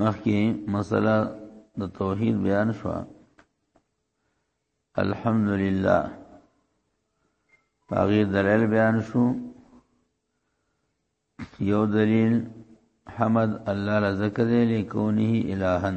مخکې مسله د توحید بیان شو الحمدلله هغه دلیل بیان شو یو دلیل حمد الله لذکر لکونه الہن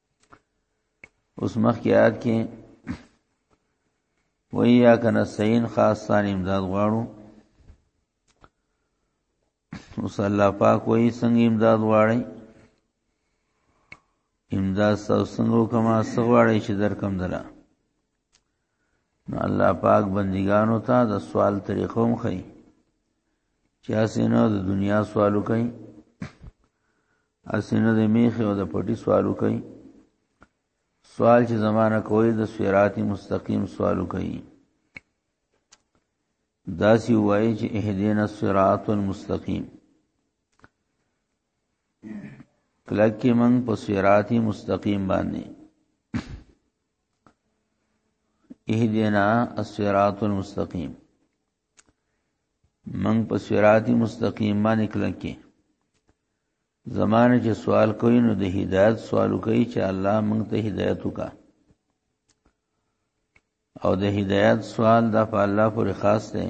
اوس مخکې آیات کې ویا کنه سین خاصان امداد غواړو اوس الله پاک وایي څنګه امداد غواړي امداد سو څنګه کما سغواړي چې درکم دلا نو الله پاک بندګانو ته د سوال طریقو مخې چا سينو د دنیا سوالو کوي اسنه د میخه او د پټي سوالو کوي سوال چې زمانہ کوي د صراط مستقیم سوالو کوي دا سی وایي چې اهدینا الصراط المستقیم کلک کې من په صراط مستقیم باندې اهدینا الصراط المستقیم من په صراط مستقیم باندې کلکې زمانه چې سوال کوي نو د هدایت سوال کوي چې الله موږ ته هدایت وکا او د هدایت سوال د په الله پورې خاص دی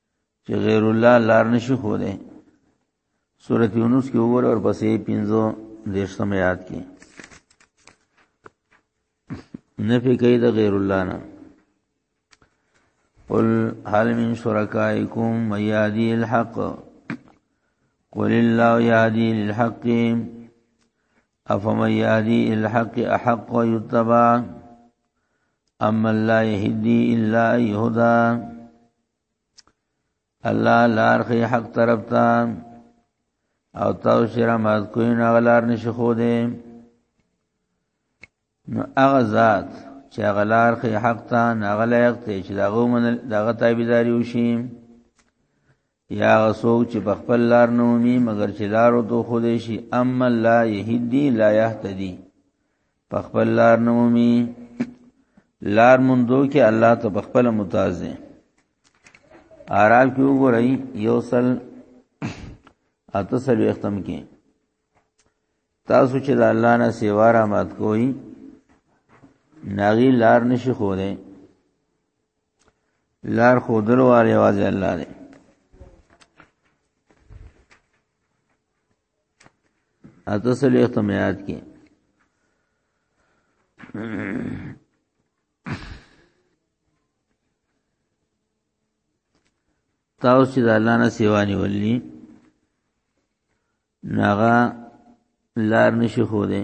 چې غیر الله لار نشي خو ده سورۃ یونس کې وګوره او پسې 15 دیش سم یاد کی نفی کوي د غیر الله نه قل هل من شرکائکم من یهدی الحق قل الله یهدی للحق افمن یهدی الحق احق یتبع اما لا یهدی الا یهدا الله لار خي حق طرف ته او تاسو سره مات کوی نه غلار نشي خو دې نو هغه ذات چې غلار خي حق ته نه غلایق ته چې دغه من دغه تابعداري وشي یا غسوک چې په خپل لار نه ومي مګر چې لارو تو خو دې شي اما لا يهدي لا يهتدي په خپل لار نه مومي لار مندو کې الله ته په خپل متاز دی اعراف کې وګورئ یو سل اته سل وختم کې تاسو چې د الله نه سیوا را مات کوئ ناغي لار نشي خو دی لار خودل والے واځي الله دی اته سلی ختم یاد کی تاسو چې د الله نه سیوا نیولې ناغه لار نشي خو دې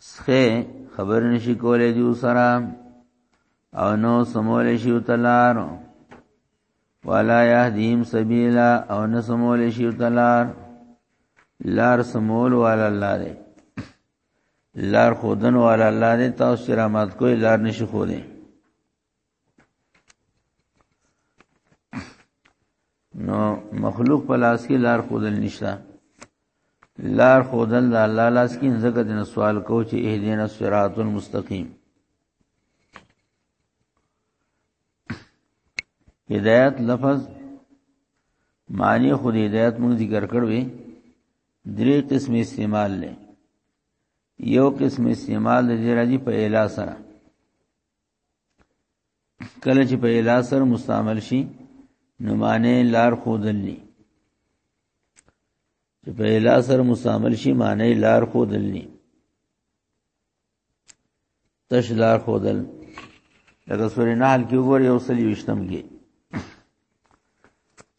سخه خبر نشي کولای جو سره او نو سمول شي تلار ولا يهديم سبيلا او نو سمول شي تلار لار سمول والا الله دی لار خودن والا الله دی تاسو رحمت کوئی لار نشي خو دی نو مخلوق په لاس کې لار خودل نشته لار خودل د الله لاس کې ځکه د سوال کو چې اهدینا الصراط المستقیم هدایت لفظ معنی خود هدایت موږ ذکر کړوې درې قسم استعمال لې یو قسم استعمال د دې راځي په اله سره کله چې په اله سره مستعمل شي نو معنی لار خودلني چې په اله سره مستعمل شي معنی لار خودلني تش لار خودل لکه سورې نحل کې وګورئ یو سل یوشتم کې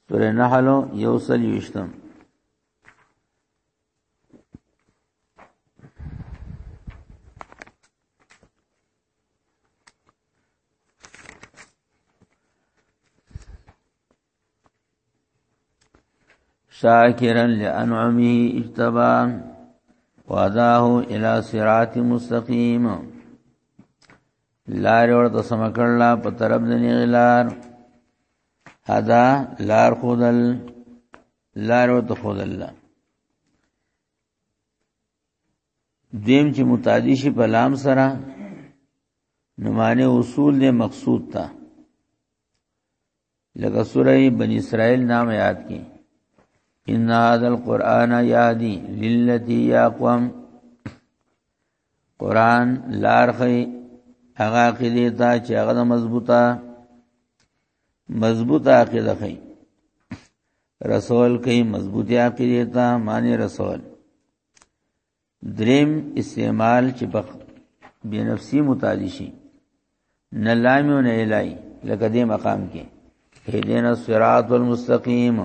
سورې نحل یو سل یوشتم شاکرا لانعمه اجتبا واداه الى صراط مستقيم لار ورته سم کړل په طرف د نیغلار هدا لار خودل لار ورته خودل دیم چې متعدی شي په لام سره نو معنی اصول دې مقصود تا لکه سوره بنی اسرائیل نام یاد کی ان هذا القران یادی للتی یاقوم قران لارخی هغه عقیده ته چې هغه مضبوطه مضبوط عقیده خي رسول کوي مضبوط عقیده ته معنی رسول دریم استعمال چې په بنفسي متعدی شي نه لامی او نه الای لکه دې مقام کې هدینا الصراط المستقیم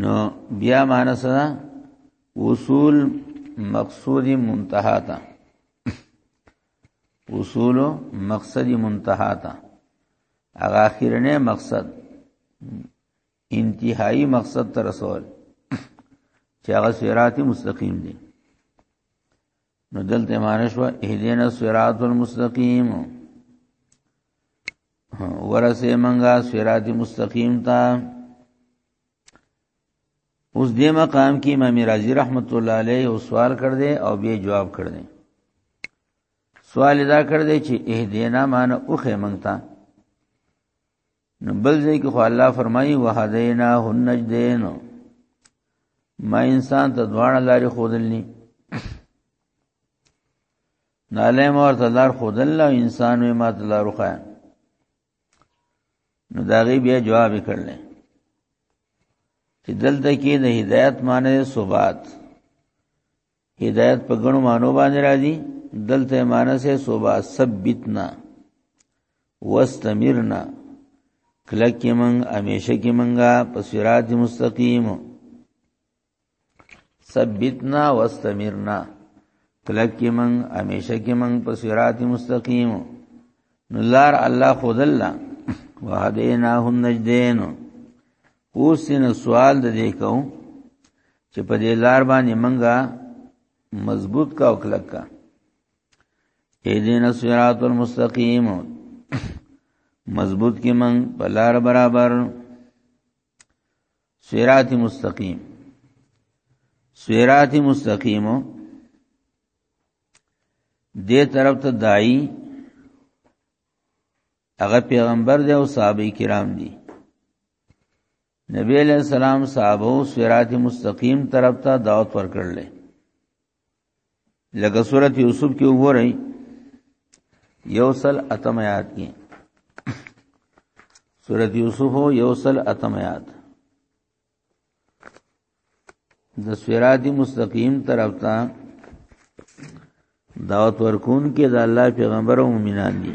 نو بیا معنی سره وصول مقصود منتها تا وصول مقصد منتها تا هغه اخیرنه مقصد انتهایی مقصد تر رسول چې هغه صراط مستقیم دی نو دلته مانش وا اهدینا صراط المستقیم ورسه منګه صراط مستقیم تا اوس دې مقام کې امام رازي رحمت الله علیه او سوال کړ دې او به جواب کړ دې سوال دا کړ دې چې اهدینا مان اوخه مونږتا نو بل ځای کې خو الله فرمایي وهدینا النجدین ما انسان ته دواړه لارې خودلني ناله مور ته لار خودل او انسان وي ما ته لار خو نو دا غي بیا جواب کړل چې دلته کې د هدایت معنی ثبات هدایت په غنو مانو باندې راځي دلته معنی سه ثبات ثبتنا واستمرنا کلک کې من همیشه کې منګه په صراط مستقیم ثبتنا واستمرنا کلک کی من همیشه کی من په صراط مستقیم نو لار الله خودلا وهدیناه النجدین اوس نه سوال د دې کوم چې په دې لار باندې منګه مضبوط کا او کلک کا اهدینا صراط المستقیم مضبوط کی من په لار برابر سیرات مستقیم سیرات مستقیم دې طرف ته دای هغه پیغمبر دی او صحابه کرام دي نبی علیہ السلام صحابه سیرات مستقیم طرف ته دعوت ورکړل لکه سورۃ یوسف کې وګورئ یوصل اتم آیات کې سورۃ یوسف او یوصل اتم آیات د صراط مستقیم طرف ته دعوت ورکون کې د الله پیغمبر او مؤمنان دي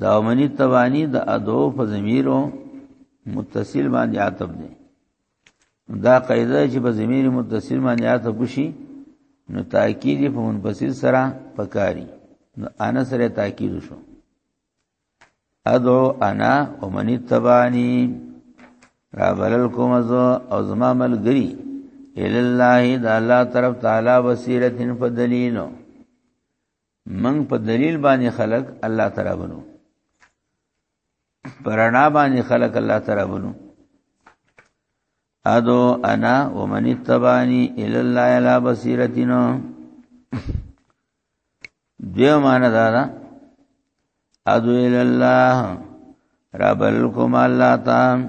دا منی توانی د ادو په ضمیرو متصل باندې عتب دی دا قاعده چې په ضمیر متصل باندې عتب وشي نو تاکید په منفصل سره پکاري نو انا سره تاکید شو ادعو انا ومن تبانی را بلل کوم زو او زما ملګری ال الله د الله طرف تعالی وسیلتن فدلیلو من په دلیل باندې خلق الله تعالی بنو پرانا باندې خلق الله تعالی بنو ادو انا ومن اتبانی الی الله علی بصیرتنا دیو معنا دا دا ادو الی الله رب الکم الله تعالی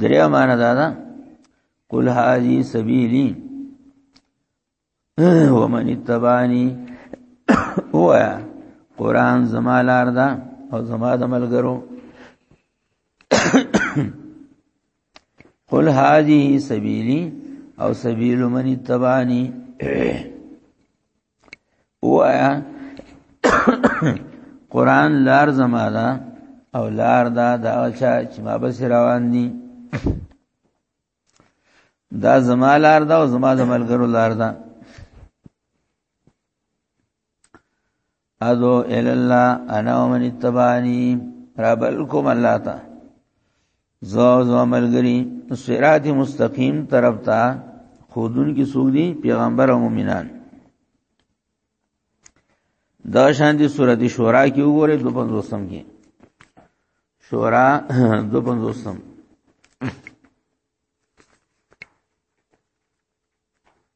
درې معنا دا ده قل هذه سبيلي ومن اتبعني هو قران زما لار ده او زما د ملګرو قل هذه سبيلي او سبيل من اتبعني وایا قران لار زماده او لار دا دا چا چې ما بس روان دي دا زما لار دا او زما د ملګرو لار دا ادو ال الله انا ومن اتبعني ربلكم الله تا زو زو ملګری صراط مستقیم طرف ته خودون کی سوق دی پیغمبر او مومنان دا شان دی سورۃ شورا کی وګوره 250 کې شورا 250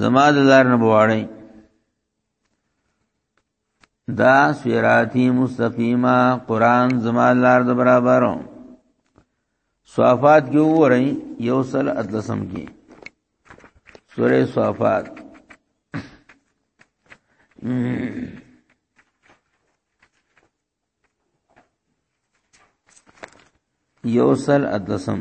زما د لار نه بواړی دا سیراتی مستقیمه قران زما لار د برابرو صفات کیو ورای یو سل اتلسم کی سوره صفات یو سل اتلسم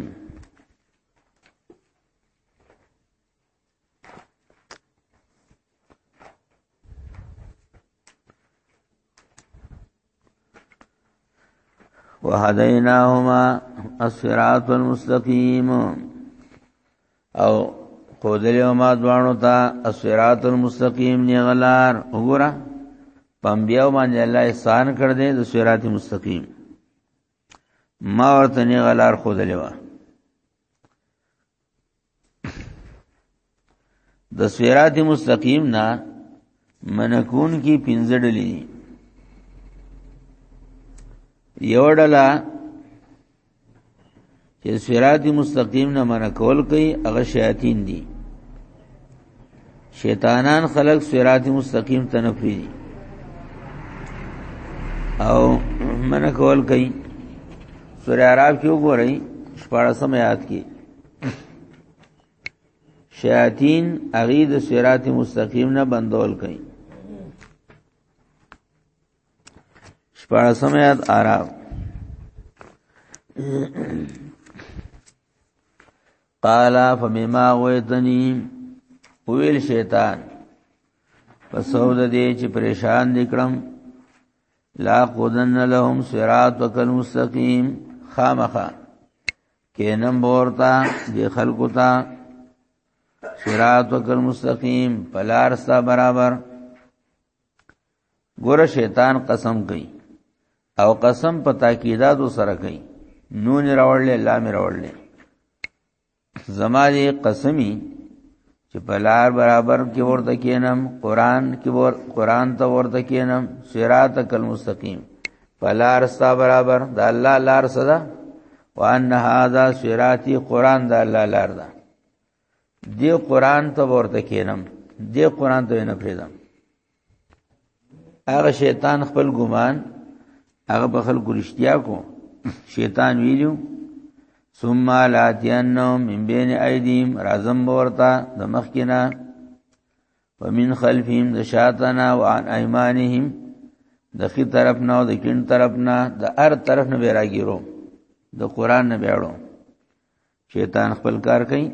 وهديناهما الصراط المستقيم او خودلی او ما دوانو تا الصراط المستقیم نیغلار وګوره پنبیاو باندې الله احسان کړ دې د صراط مستقیم ما ورته نیغلار خودلی و د صراط مستقیم نه منکون کی پنځه ډلې دي یو ډله چې صراط مستقیم نه منع کول کوي هغه شیاطین دي شیطانان خلق صراط مستقیم ته نه پری او منع کول کوي سورہ عرب کې وګورئ 14 آیات کې شیاطین اغي د صراط مستقیم نه بندول کوي شپارسم یاد آرام قال فمما غويتني ویل شیطان پسو د دې چې پریشان دکړم لا قدن لهم صراطک المستقیم خامخا کینم بورتا دی خلقو تا صراطک المستقیم پلار ستا برابر ګور شیطان قسم کوي او قسم په تاکیدات سره کوي نون راوړل لام راوړل زما دې قسمی چې په لار برابر کې ورته کینم قران کې ور قران ته ورته کینم صراط المستقیم په لار ستا برابر د الله لار صدا وان هاذا صراطی قران د الله لار ده دی قران ته ورته کینم دی قران ته نه پریدم هغه شیطان خپل ګمان هغه په خلکو رښتیا کو شیطان ویلو ثم لاتینهم من بین ایدیم رازم ورتا د مخکنا ومن خلفهم د شاتنا وعن ایمانهم د خي طرف نه او د کین طرف نه د هر طرف نه به راګیرو د قران نه بیاړو شیطان خپل کار کوي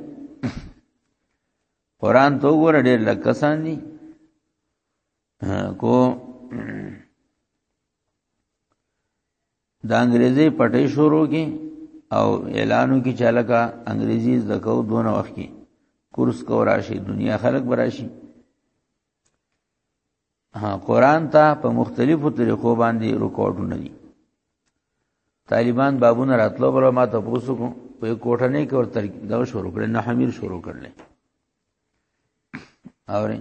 قران ته وګوره ډېر لږ کسان دي کو د انګريزي پټې شروع کی او اعلانو کی چالکا انګريزي زکو دونه وخت کی کورس کو راشي دنیا خلق براشي ها قران ته په مختلفو طریقو باندې ریکارډونه دي طالبان بابونه راتلو بل ما ته پوسو کو په کوټه نه کې ورته دا شروع کړي نه حمیر شروع کړل اوري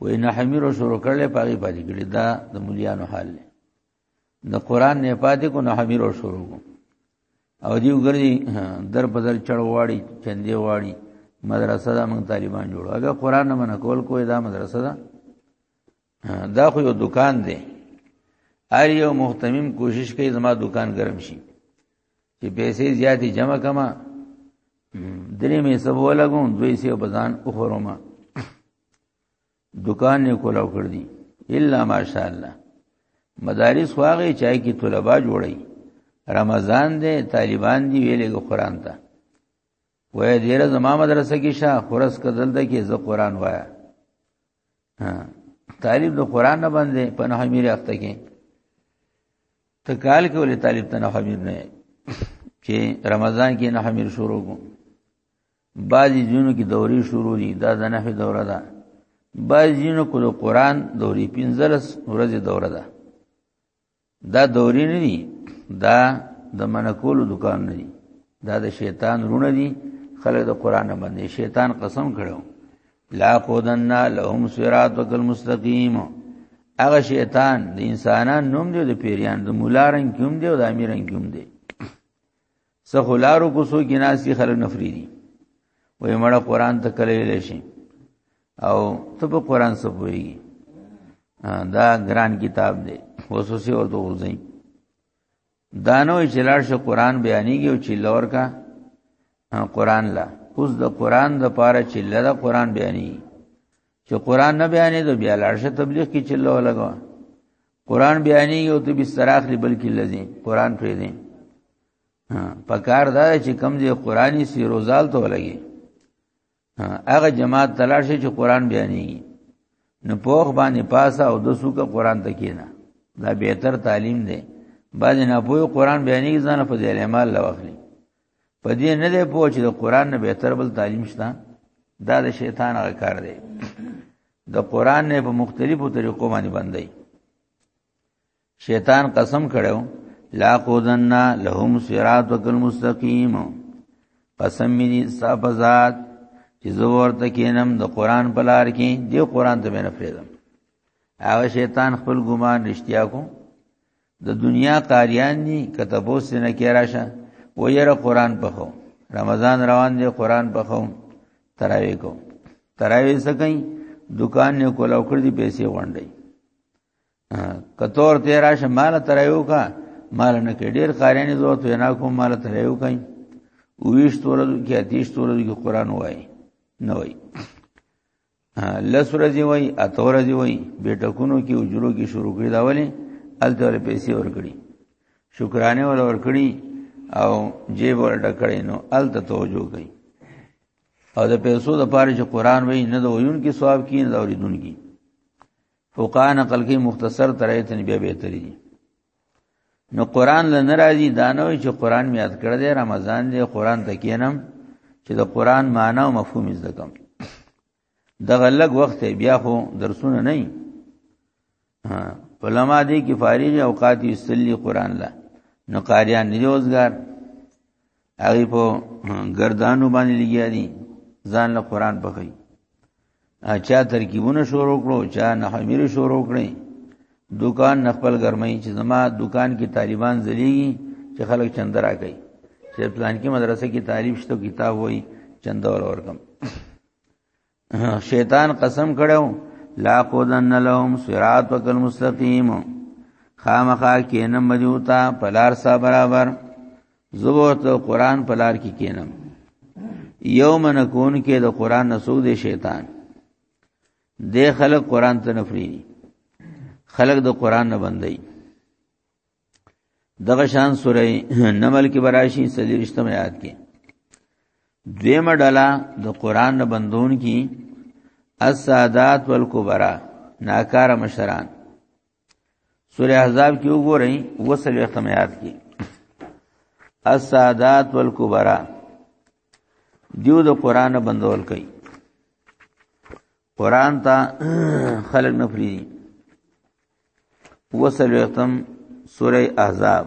وې نه حمیر شروع کړل پاګې پاتې کړي دا د مليانو حال دی د قران نه پاتې کو نه حمیر او شروع کو او دیو ګرځي در په در چړ واړي چندې واړي مدرسه دا موږ طالبان جوړو هغه قران نه من کول کوی دا مدرسه دا دا خو یو دکان دی هر یو محتمم کوشش کوي زما دکان ګرم شي چې پیسې زیاتې جمع کما درې مې سبو لګون دوی سه بزان اخروما دکان یې کولاو کړ دي الا ماشاء الله مدارس واغې چای کې طلبه جوړي رمضان دې طالبان دی ویلې قرآن ته وای دیره زما مدرسه کې شاه خورس کدل ده کې زه قرآن وایا ها طالب د قرآن نه باندې په نه امیر اخته کې ته کال کې ولې طالب ته نه امیر نه چې رمضان کې نه امیر شروع کو بعضی ځینو کې دورې شروع دي دا د نحوی دوره ده بعضی ځینو کې د قران دورې 15 ورځې دوره ده دا دورې نه دي دا د منکول دکان نه دي دا د شیطان رونه دي خلک د قران باندې شیطان قسم کړو لا قودنا لهم صراطک المستقیم هغه شیطان د انسانان نوم دی د پیریان د مولارن کوم دی او د امیرن کوم دی څه خلارو کو سو کې ناس دي خلک نفري دي وې مړه قران ته کله ویل شي او ته په قران څه پويږي دا ګران کتاب دی خصوصي ورته ورځي دانو چې لاړ شو قران بیانېږي او چې لور کا قران لا اوس د قران د پاره چې لره قران بیانېږي چې قران نه بیانې ته بیا لاړ شه تبلیغ کې چلو لګا قران بیانې یو ته بستر اخلي بلکې لذي قران پرې دي پکار دا چې کم دې قرآني سی روزال ته ولګي هغه جماعت تلاش چې قران بیانې نو پوخ باندې پاسا او د سوکه قران تکینا دا بهتر تعلیم دی بعض نه پوی قران بیانې ځنه په دې اعمال لوخلی په دې نه دی پوه چې د قران نه بهتر بل تعلیم شته دا د شیطان هغه کار دی د قران نه په مختلفو طریقو باندې بندي شیطان قسم کړو لا قودنا لهم صراطک المستقیم قسم می دي صاحب ذات چې زور ته کینم د قران په لار کې دی قران ته نه فریدم هغه شیطان خپل ګمان رښتیا کو د دنیا قاریان دي کته پوس نه کې راشه و یره قران په خو رمضان روان دی قران په خو تراوی کو تراوی سکئ دکان نه کولا وکړ دي پیسې وړاندې کتور ته راشه مال تراوی کا مال نه کې ډیر قاریان زو ته نه کوم مال تراوی کئ ویش تورو کې اتیش تورو کې قران وای نه وای لس ورځې وای اته ورځې وای بیٹکونو کې اجرو کې شروع کړی دا ولې الته ور پیسې ور کړی شکرانه ور ور کړی او جیب ور ډکړی نو الته توجه کوي او د پیسو د پاره چې قران وای نه د ویون کې ثواب کې نه د اوریدون کې فقان عقل کې مختصر ترایتن بیا به تری نو قران له ناراضي دانو چې قران مې یاد کړ دې رمضان دې قران ته کینم چې د قران معنی او مفهوم زده کوم دغه لږ وخت بیا خو درسونه نه علما دې کې فارغ اوقات یصلی قران لا نو قاریان دې روزګار هغه په گردانو باندې لګیا دي ځان له قران بخي اچا ترکیبونه شروع کړو چا نه حمیر شروع کړي دکان نه خپل ګرمای چې زما دکان کې طالبان زلیږي چې خلک چند راکړي چې پلان کې مدرسې کې طالب شته کتاب وای چند اور ورکم شیطان قسم کړو لا قودن لهم صراطک المستقیم خامخا کینم مجوتا پلار سا برابر زبر ته قران په لار کې کینم یوم نکون کې د قران نسو دی شیطان د خلق قران ته نفری خلق د قران نه بندي دغه شان سوره نمل کې براشي سلیشتم یاد کې دویمه ډله د قران نه بندون کې السادات والکبرا ناکار مشران سورہ احزاب کې وګورئ وصل اختمیات کې السادات والکبرا دیو د قران بندول کوي قران ته خلق نه فری وصل ختم سوره احزاب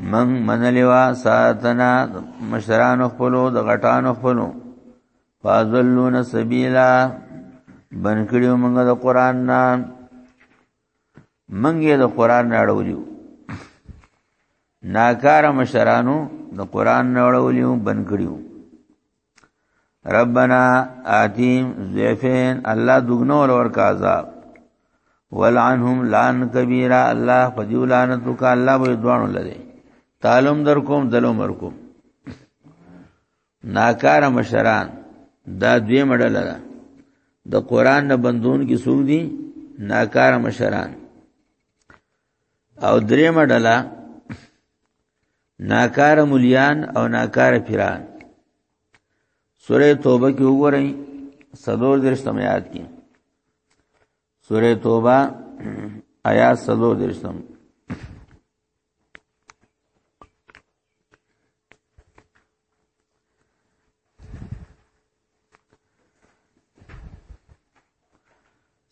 من منلی وا ساتنا مشران خپلو د غټان خپلو فازلون سبیلا بن کړیو موږ د قران نه موږ د قران نه اړولیو ناکار مشرانو د قران نه اړولیو بن کړیو ربنا آتیم زیفین الله دغنو ور کا عذاب ولعنهم لعن کبیره الله فجو لعنت وک الله به دوانو لري تعلم در کوم دلو مر کوم ناکار مشران دا دوی مړل ده د قران نه بندون کی سوق دي ناکار مشران او درې مډلا ناکار مليان او ناکار پیران سوره توبه کې وګورئ سلور درشتم یاد کی سوره توبه آیات سلور درشتم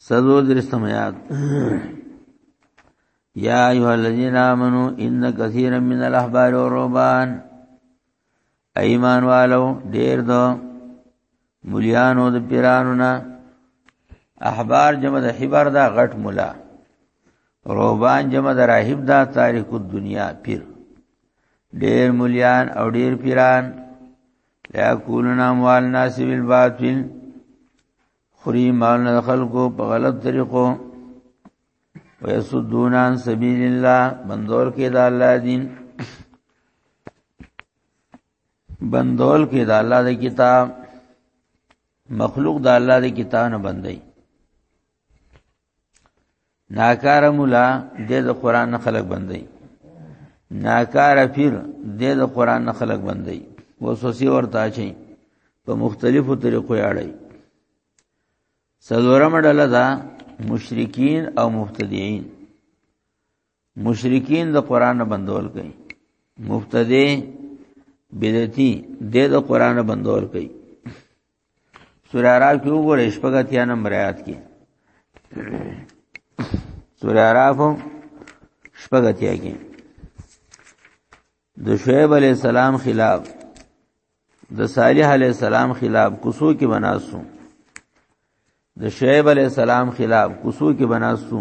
سلو درستم یاد یا ایها الذین آمنو ان کثیرا من الاحبار والرهبان ایمان والو ډیر دو مليانو د پیرانو نه احبار جمع د حبر دا غټ مولا روبان جمع د راهب دا تاریخ الدنیا پیر ډیر مليان او ډیر پیران یا کولون اموال ناس بالباطل خری مال نه خلکو په غلط طریقو ويسدون عن سبيل الله بندور کې د الله دین بندول کې د الله د کتاب مخلوق د الله د کتاب نه بندي ناکار مولا د قرآن نه خلق بندي ناکار پیر د قرآن نه خلق بندي وسوسه ورته چي په مختلفو طریقو یاړي سلورم ډله دا مشرکین او مبتدعين مشرکین د قران بندول کوي مبتدی بدعتي د د قران بندول کوي سورہ اعراف کې وګورئ شپږتیا نمبر آیات کې سورہ اعراف شپږتیا کې د شعیب علی السلام خلاف د صالح علی السلام خلاف کوسو کې بناسو د شعیب علی السلام خلاف کوسو کې بناسو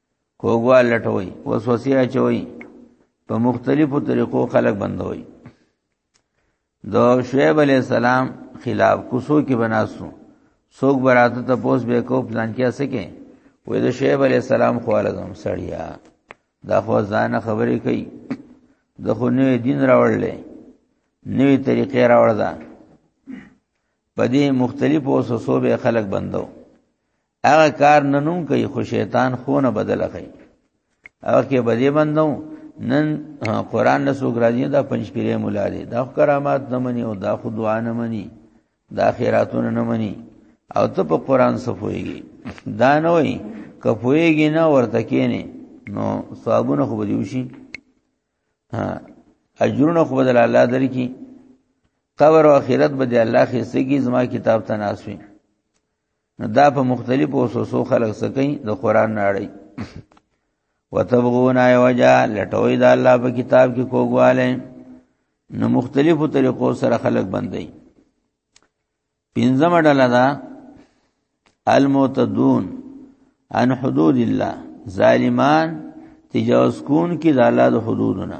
کوګوال لټوي وسوسه اچوي په مختلفو طریقو خلق بندوي دو شعیب علی السلام خلاف کوسو کې بناسو سوق براته ته پوس به کو پلان کیا سکے وې د شعیب علی السلام خو لازم سړیا دا خو ځان خبرې کوي د خو نوې دین راوړل نوې طریقې راوړل دا پدې مختلفو سوسو به خلق بندو هغه کار ننوم کوي خو شیطان خو نه بدل کوي هغه کې بدی بندو نن قران له سو ګرځي دا پنځ پیرې مولا دي دا کرامات نه مني او دا خو دعا نه مني دا خیراتونه نه مني او ته په قران صفويږي دا نه وي کپويږي نه ورته کینه نو ثوابونه خو بدیو شي ها اجرونه خو بدل الله درکې قبر او اخرت به د الله خېسته کی زما کتاب تناسوي نو دا په مختلفو وسوسو خلق سکي د قران ناړي وتبغون ایوجا لټوي د الله په کتاب کې کوګواله نو مختلفو طریقو سره خلق بندي پنځم ډله دا المعتدون عن حدود الله ظالمان تجاوز کون کی د الله د حدودنا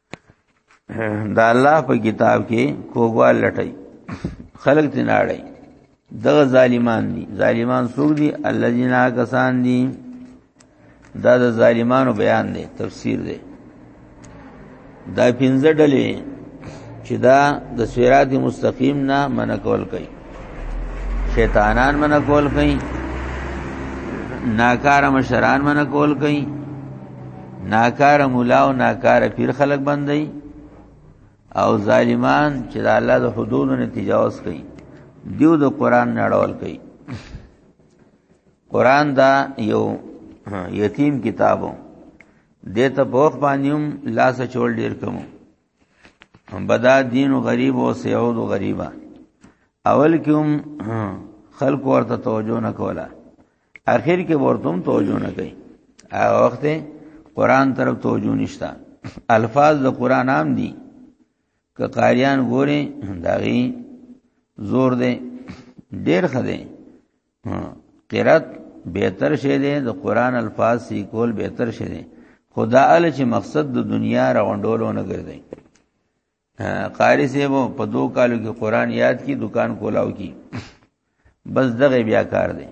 دا الله په کتاب کې کوګوال لټي خلق ته ناړي دغه ظالمان دي ظالمان څوک دي الذين کسان دي دا د ظالمانو بیان دی تفسیر دی دا پنځه ډلې چې دا د صراط مستقیم نه منکول کوي شیطانان منع کول کوي ناکاره مشران منع کول کوي ناکار مولا او ناکار پیر خلق بندي او ظالمان چې د الله د حدودو نه تجاوز کوي دیو د قران نړول کوي قران دا یو یتیم کتابو دته په وخت باندې هم لاس چول ډیر کوم بدا دین غریب او سعود غریبا اول کوم خلق ورته توجه نه کولا اخر کې ورته هم توجه نه کوي هغه وخت قران طرف توجه نشتا الفاظ د قران عام دي که قاریان ګوري داغي زور دی ډیر خده قرات بهتر شه دی د قران الفاظ سی کول بهتر شه دی خدا ال چې مقصد د دنیا راوندولو نه ګرځي قاری صاحب په دو کالو کې قران یاد کی دکان کولاو کی بس دغه بیا کار دی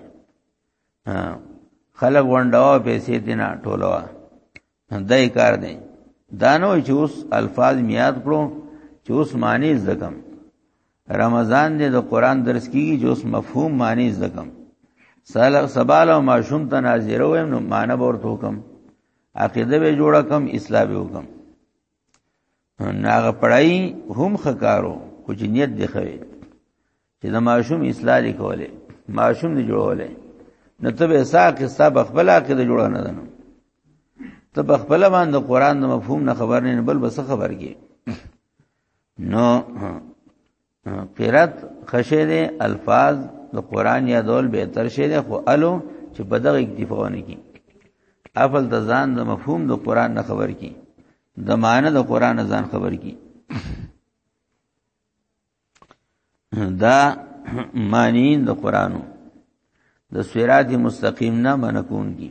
خلک ونډاو پیسې دینا ټولوا دای کار دی دانو چې اوس الفاظ میاد کړو چې اوس معنی زکم رمضان دې د قران درس کیږي چې اوس مفهوم معنی زکم سال سبال او معشوم ته ناظر ویم نو معنی ورته حکم عقیده به جوړه کم اسلام به حکم ناغه پړای هم خکارو خو چې نیت دی خوي چې د ماشوم اصلاح لیکولې ماشوم دی جوړولې نو ته به ساق حساب خپل کې د جوړ نه دنو ته په خپل باندې قران د مفهوم نه خبر نه بل بس خبر کې نو قرات خشه دي الفاظ د قران یا دول به تر شه دي خو الو چې په دغه اکتفا نه کی افل د ځان د مفهوم د قران نه خبر کی د معنی د قران ځان خبر کی دا معنی د قرانو د صراط مستقیم نه منکون کی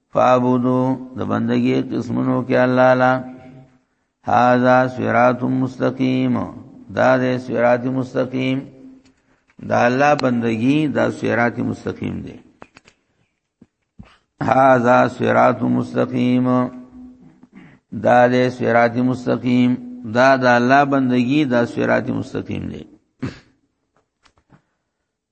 فعبدو د بندګي قسمونو کې الله لا هاذا صراط مستقیم دا د صراط مستقیم دا الله بندگی دا صراط مستقیم دی هاذا صراط مستقیم دا د صراط مستقیم دا د الله بندگی دا صراط مستقیم دی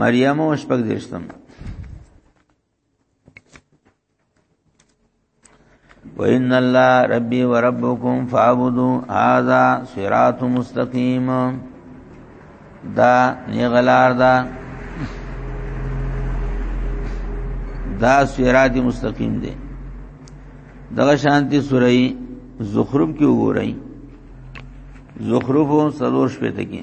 مریم او شپږ دیشتم وان الله ربي وربكم فاعبدوا هذا صراط مستقيم دا نیغلار دا دا صراط مستقیم دی دغه شانتی سورې زخرف کې وګورئ زخرف سلور شپته کې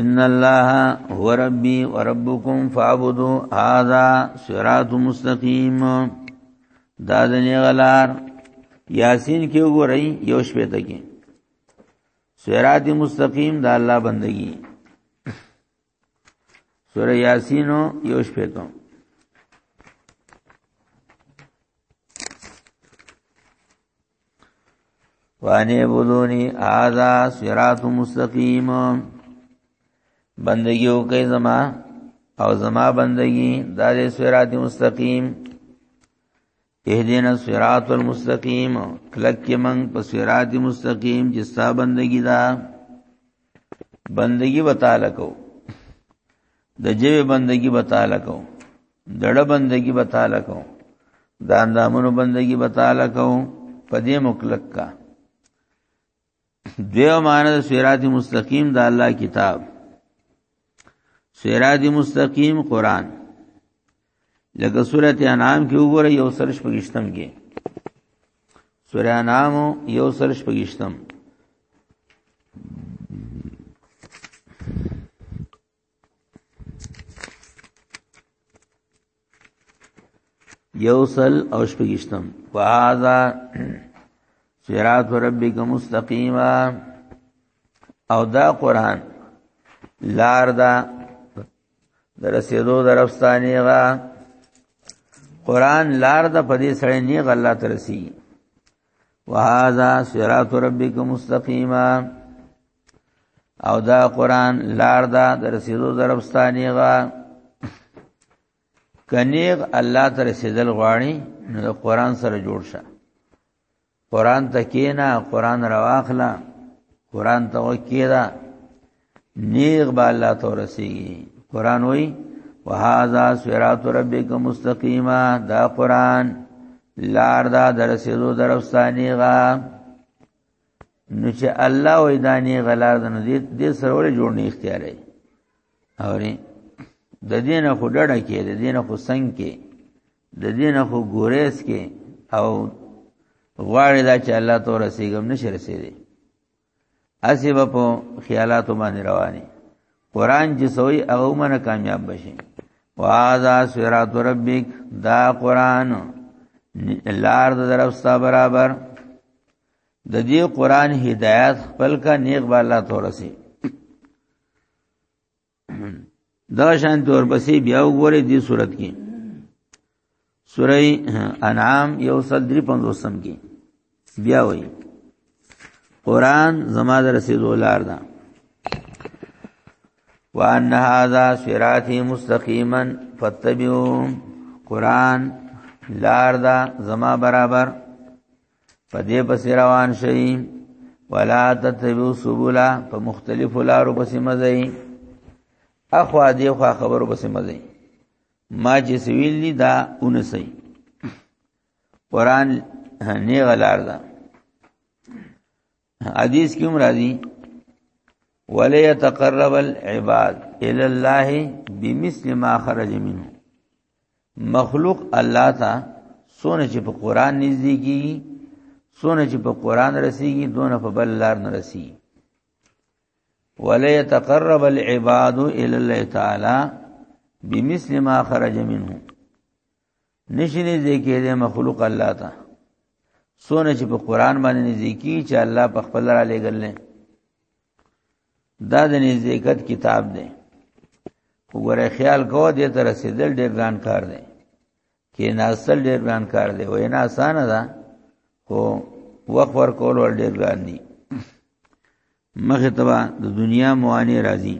ان الله هو ربي وربكم فاعبدوا هذا صراط مستقيم دا دنیا غلار یاسین کې وګورئ یو شپه ته کې صراط مستقیم دا الله بندگی سوره یاسین یو شپه کوم وانی بودونی آزا سرات مستقیم بندگی او کئی زما او زما بندگی دار سرات مستقیم اهدینا الصراط المستقیم کلک کې من په صراط مستقیم چې ستا بندگی دا بندگی وتعالى کو د جیب بندگی وتعالى کو دړه بندگی وتعالى کو د اندامونو بندگی وتعالى کو پدې مکلک کا دیو معنی د صراط مستقیم د الله کتاب صراط مستقیم قران لکه سورته انعام کې وګوره یو سرش پګشتم کې سورہ انعام یو سرش پګشتم یوصل او شپږشتم وهذا صراط ربک مستقیما او دا قران لار دا در رسیدو در افستانی غا قران لار دا پدې سړی نه غ الله ترسي وهذا صراط ربک مستقیما او دا قران لار دا در رسیدو ضرب ستانی غا کنیغ الله تر رسیدل غواړي نو قران سره جوړ شه قران ته کینا قران رواخلا قران ته وکیدا نیغ با الله تو رسیږي قران وای وهذا صراط ربک مستقیما دا قران لار دا درسېدو درفستانی غا نو چې الله وې دانی غلار د نو دې سره ولې جوړ نه اختیار دی اوري د دین خو ډډه کې د دین خو سنگ کې د دین خو ګوریس کې او غواړي دا چې الله تو رسیدم نشي رسیدي اسی به په خیالاتو باندې رواني قران چې سوی هغه منه کامیاب بشي واذا صراط ربک دا قران لار د درفستا برابر د دې قران هدایت خپل کا نیک به الله تورسي دا شان تور پسې بیا وګوره دې صورت کې سوره انعام یو سل درې پنځوسم کې بیا وایي قران زما در رسیدو لار ده وان هذا صراطي مستقيما فاتبعوا قران لار ده زما برابر په دې پس روان شئ ولا تتبو سبولا په مختلفو لارو پس مزئ اخوا دې خوا خبرو پس مزئ ما چې سویل دي دا اونسي قران نه غلار ده حدیث کیوم راځي ولا يتقرب العباد الى الله بمثل ما خرج منه مخلوق الله تا سونه چې په قران نږدې کیږي سونه چې په قران رسیږي دونه په بل لار نه رسیږي ولا يتقرب العباد الى الله تعالی بمثل ما خرج منه نشي نږدې کېدی مخلوق الله ته سونه چې په قران باندې نږدې کی چې الله په خپل را لګل نه دا د نزدېکت کتاب دی وګوره خیال کوه دې ته رسیدل ډېر ګران کار دی کې ناسل ډېر ګران کار دی وای نه اسانه ده خو وخت ور کول ور ډېر ګران دی مخه تبا د دنیا موانع راځي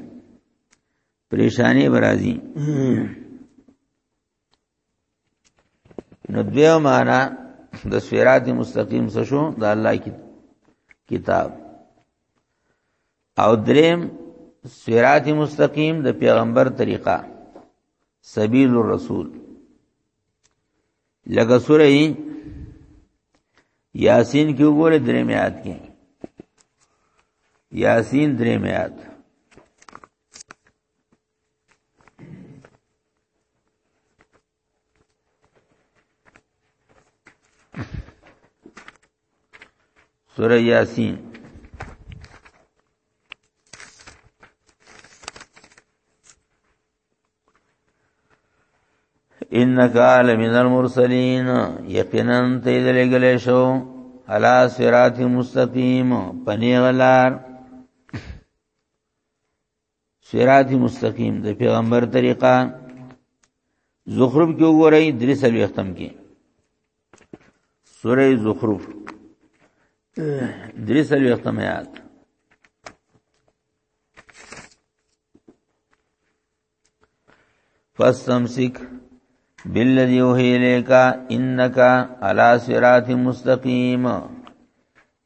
پریشانی برازي نو دیو معنا د صراط مستقیم څه شو د الله کی کتاب او دریم صراط مستقیم د پیغمبر طریقه سبیل الرسول لکه سوره یاسین کې وګوره درې میات کې یاسین درې میات سورہ یاسین انک آل من المرسلین یقینا ته دلګلې شو علا صراط مستقیم پنی غلار صراط مستقیم د پیغمبر طریقه زخرف کې وګورئ درې سلو ختم کې سوره زخرف درې سلو ختم یاد فاستمسک بالذي وحي اليك انك على صراط مستقيم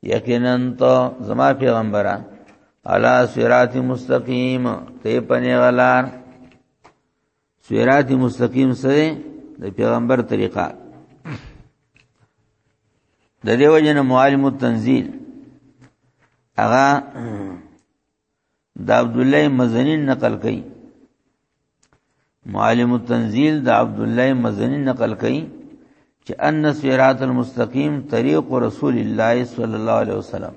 یقینا تو زما پیغمبره على صراط مستقيم ته پنی غلار صراط مستقيم سره د پیغمبر طریقه د دیو جن معلم التنزيل اغا د عبد الله مزنی نقل کړي معلم التنزيل د عبد الله مزنی نقل کړي چې ان صراط المستقيم طريق رسول الله صلى الله عليه وسلم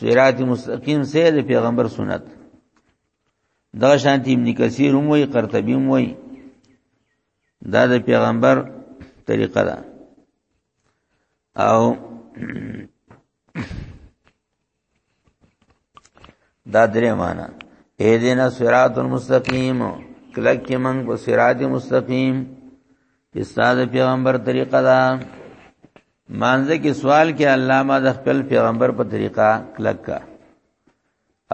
صراط مستقيم سے د پیغمبر سنت دا شانتی ابن کثیر هم وی قرطبی هم وی دا د پیغمبر طریقه ده او دا درې معنا اے دینا صراط المستقیم کلک کې موږ په صراط مستقیم استاد پیغمبر طریقه دا مانزه کې سوال کې علامه د خپل پیغمبر په طریقه کلک کا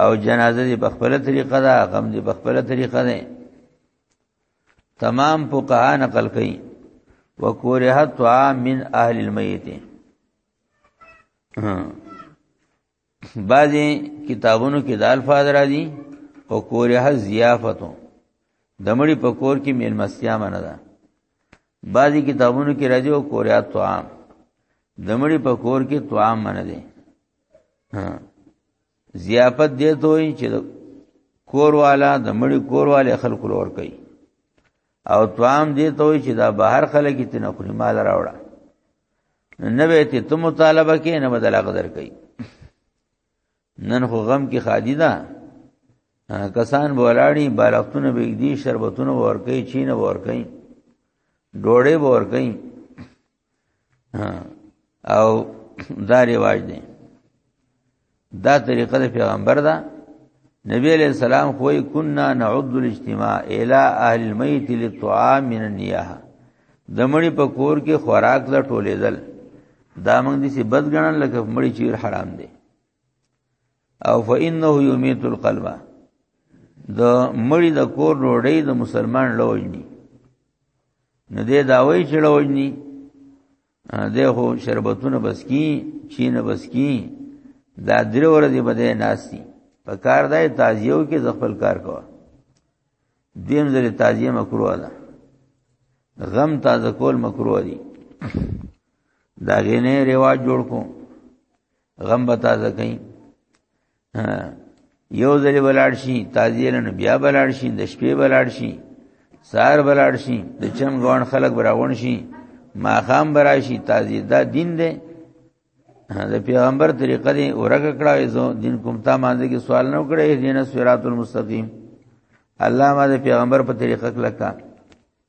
او جنازه دی په خپل طریقه دا غم دی په خپل طریقه ده تمام فقها نقل کړي وکورهت من اهل المیت بعضی کتابونو کې د الفاظ راځي او کوره ضیافتو دمړي په کور کې میلمستیا منه ده بعضی کتابونو کې راځي او کوره طعام دمړي په کور کې طعام منه ده ضیافت دې ته وي چې کور والا د مړي کور والے خلکو لور کوي او توام دې ته وي چې دا بهر خلک ته نه خوري مال راوړه نه به ته ته مطالبه کې نه بدل قدر کوي نن خو غم کې خادي ده کسان بولاړي بالښتونه بګدي شربتونه ورکي چین ورکي ډوړې ورکي او دا ریواج دی دا طریقه د پیغمبر ده نبی علیہ السلام خوې کنا نعد الاجتماع الی اهل المیت للطعام من النیاه د مړي په کور کې خوراک لا ټولیدل دا موږ دې څه بد ګڼل لکه مړي چیر حرام دی او فإنه يميت القلب د مړی د کور روړی د مسلمان لوجنی نه دی داوی چې لوجنی ده خو شربتونه بس کی چینه بس کی دا درې ورځې بده ناشتي په کار دای تازیو کې خپل کار کوه دیم زری تازیه مکروه ده غم تازه کول مکروه دي دا غینه رواج جوړ کو غم به تازه کئ یو ځل ولاړ شي تازیه نه بیا ولاړ شي د شپې ولاړ شي سار ولاړ شي د چم غون خلک براون شي ما خام براشي تازیه دا دین دی د پیغمبر طریقه دی اورګه کړه زو دین کوم تا مانځي کې سوال نه کړي دین صراط المستقیم الله ما د پیغمبر په طریقه کلکا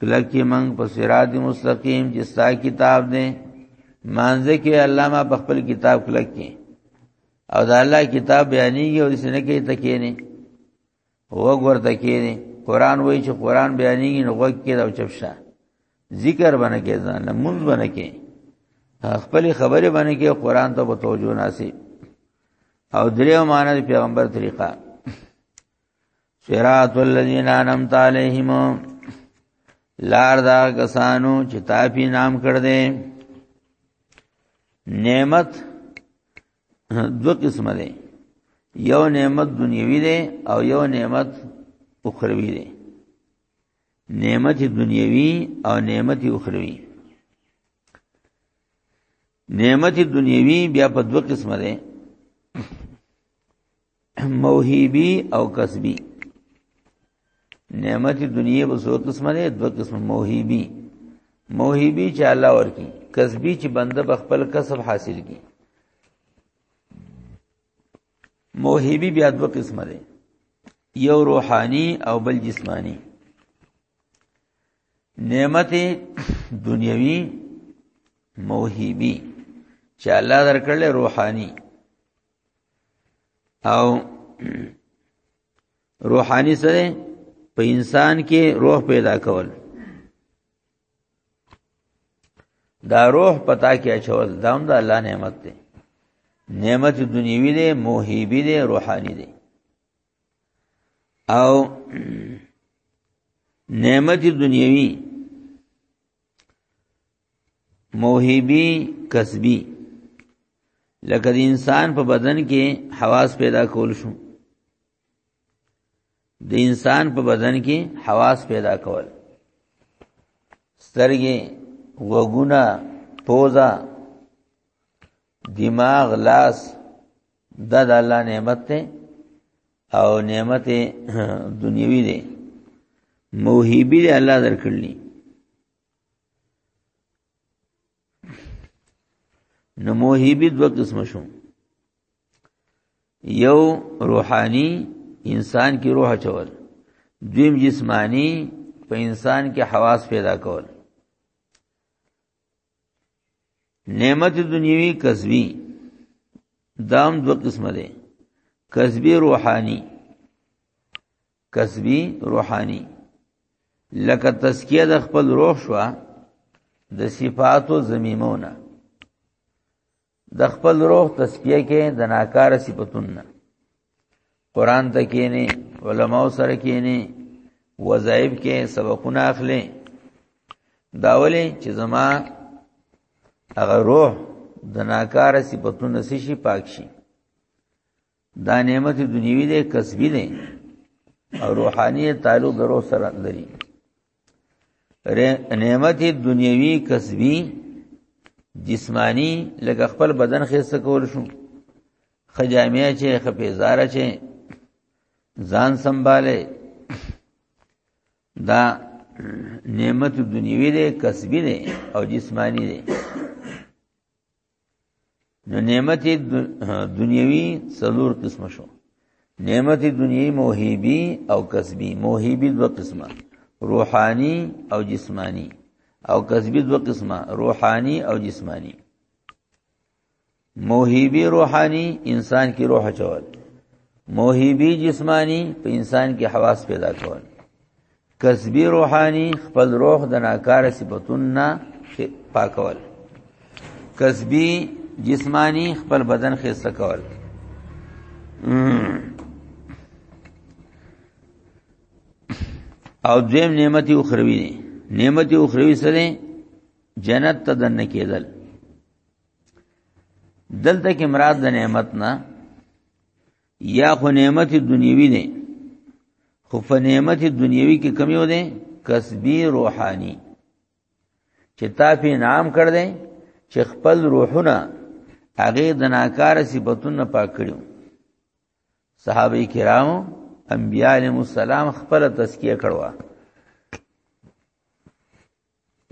کلکی من په صراط مستقیم چې ستا کتاب دی مانځه کې الله ما په خپل کتاب کلکی او دا الله کتاب بیانېږي او سینه کې تکینه وګور تکینه قران وایي چې قران بیانېږي نو وګ کې دا چپشه ذکر باندې کې ځان لمونځ باندې کې خپل خبره باندې کې قران ته توجه ناسي او دریو معنی پیغمبر طریقہ صراط الذين انعمت عليهم لار دا کسانو چې تا پی نام کړ دې نعمت دو قسم دې یو نعمت دنیوي دې او یو نعمت اخروی دې نعمت دنیوي او نعمت اخروی نعمت دنیوي بیا په دو قسم دې موهیبی او کسبی نعمت دنیا به څو قسمه نه دوه قسم موهیبی موهیبی چې الله ورکی کسبی چې بنده په خپل کسب حاصل کی موهیبی بیا دوه قسمه ده یو روحانی او بل جسمانی نعمت دنیوی موهیبی چې الله درکړل روحانی او روحانی سره په انسان کې روح پیدا کول دا روح پتا کې اچول دا هم د الله نعمت دی نعمت دنیوي دی موهیبي دی روحاني دی او نعمت دنیوي موهبي کسبي لکه د انسان په بدن کې حواس پیدا کول شو د انسان په بدن کې حواس پیدا کول سترګې وګونه پوزا دماغ لاس دا د الله نعمت ته او نعمت دنیوي دی موهبي دی الله درکړلی نو موهبه دوه قسم شو یو روحانی انسان کی روح چول دویم جسمانی په انسان کې حواس پیدا کول نعمت دنیوی کسبی دام دو قسم ده کسبی روحانی کسبی روحانی لکه تزکیه د خپل روح شو د صفاتو زمیمونه د خپل روح تزکیه کې د ناکاره صفاتونه قران ته کینی علماو سره کینی وظایف کې سبقونه اخلي داولې چې زما هغه روح د ناکاره صفاتونه سشي پاک شي دا نعمت دنیوی دی کسبی دی او روحانی تعلق درو سره لري نعمت دنیوی کسبی جسمانی لکه خپل بدن خسته کول شو خجامیا چې خپېزاره چې ځان سنباله دا نعمت دنیوی دی کسبی دی او جسمانی دی نو نعمت دنیوي څلور قسم شو نعمت دنیوي موهبي او کسبي موهبي دوه قسمه روحاني او جسماني او کسبي دوه قسمه روحاني او جسماني موهبي روحاني انسان کې روح چول موهبي جسماني په انسان کې حواس پیدا کول کسبی روحانی خپل روح د ناکاره صفاتونو نه پاکول کسبی جسمانی خپل بدن خسته کول او دیم نعمت اخروی دی نعمت اخروی سره جنت ته دن کېدل دلته کې مراد د نعمت نه یا خو نعمت دنیوي دی خو په نعمت دنیوي کې کمی و دی کسبی روحانی چې تا په انعام کړ دی چې خپل روحونه هغه د ناکار صفاتونو پاک کړو صحابه کرامو انبیاء علیهم السلام خپل تزکیه کړوا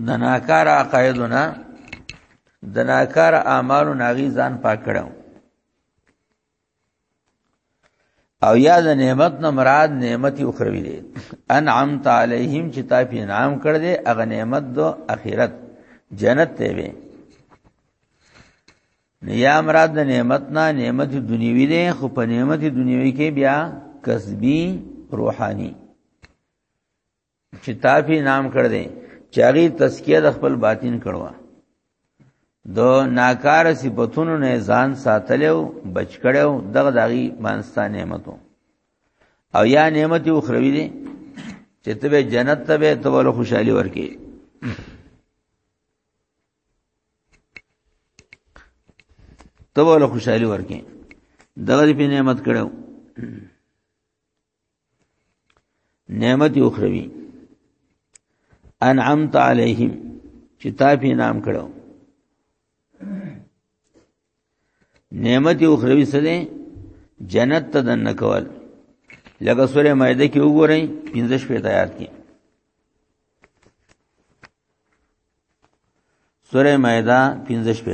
د ناکار عقایدونه د ناکار اعمالو ناغي ځان پاک کړو او یا د نعمت نه مراد نعمت اخروی دی انعمت علیهم چې تا په انعام کړ دې هغه نعمت دو اخرت جنت ته وي یا مراد د نعمت نه نعمت دنیوي دی خو په نعمت دنیوي کې بیا کسبی روحانی چې تافي نام کړ دې چاغي تزکیه د خپل باطن کړوا دو ناکار صفاتونو نه ځان ساتلو بچ کړو دغه دغه مانستا نعمتو او یا نعمت یو خروی دي چې ته به جنت ته به ته ول خوشحالي ورکې ته ول خوشحالي ورکې دغه په نعمت کړو نعمت اخروی انعمت علیهم چې تا په نام کړو نعمت اخروی سره جنت ته دن کول لکه سوره مائده کې وګورئ 15 په آیات کې سوره مائده 15 په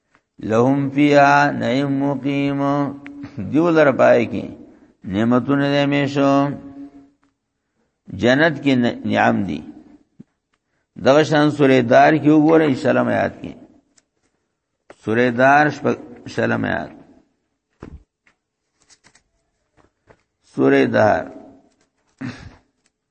لهم فیها نعیم مقیم دیو لر پای کی نعمتونه دې میشو جنت کې نعام دي دغه شان سورې دار کې وګوره ان شاء الله یاد کې سورې دار شلم یاد سورې دار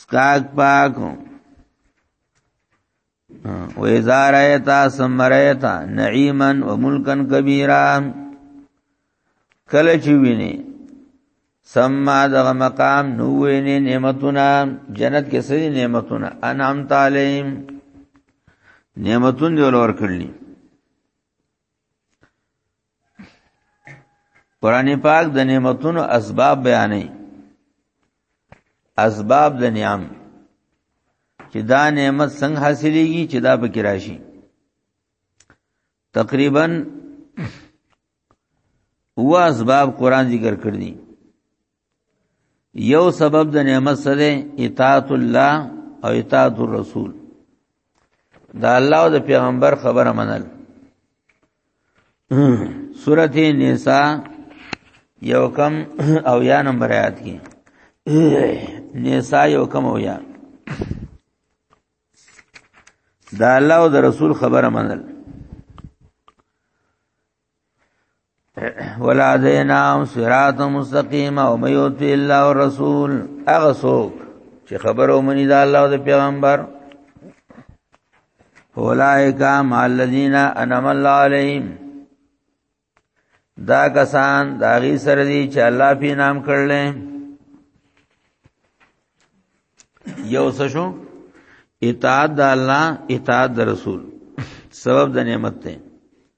سکاک پاک و اذا رایتا سمریتا نعیما و ملکا کبیرا کله چې ویني سما دغه مقام نو ویني نعمتونه جنت کې سړي نعمتونه انعام تعلیم نعمتون دی ولور کړلی قران پاک د نعمتونو اسباب بیانې اسباب د نعام چې دا نعمت څنګه حاصلېږي چې دا پکې راشي تقریبا هو اسباب قران ذکر کړ دي یو سبب د نعمت سره اطاعت الله او اطاعت الرسول دا الله او د پیغمبر خبره منل سورته نساء یو کم او یا نمبر آیات کې نساء یو کم او یا دا الله او د رسول خبره منل ولا دینا صراط مستقیم او میوت الله الرسول اغه سوک چې خبرو منی دا الله او د پیغمبر اولائک مع الذین انعم الله علیهم دا کسان داغي سره دي چې الله په نام کړل یو څه شو اطاعت د الله اطاعت د رسول سبب د نعمت ته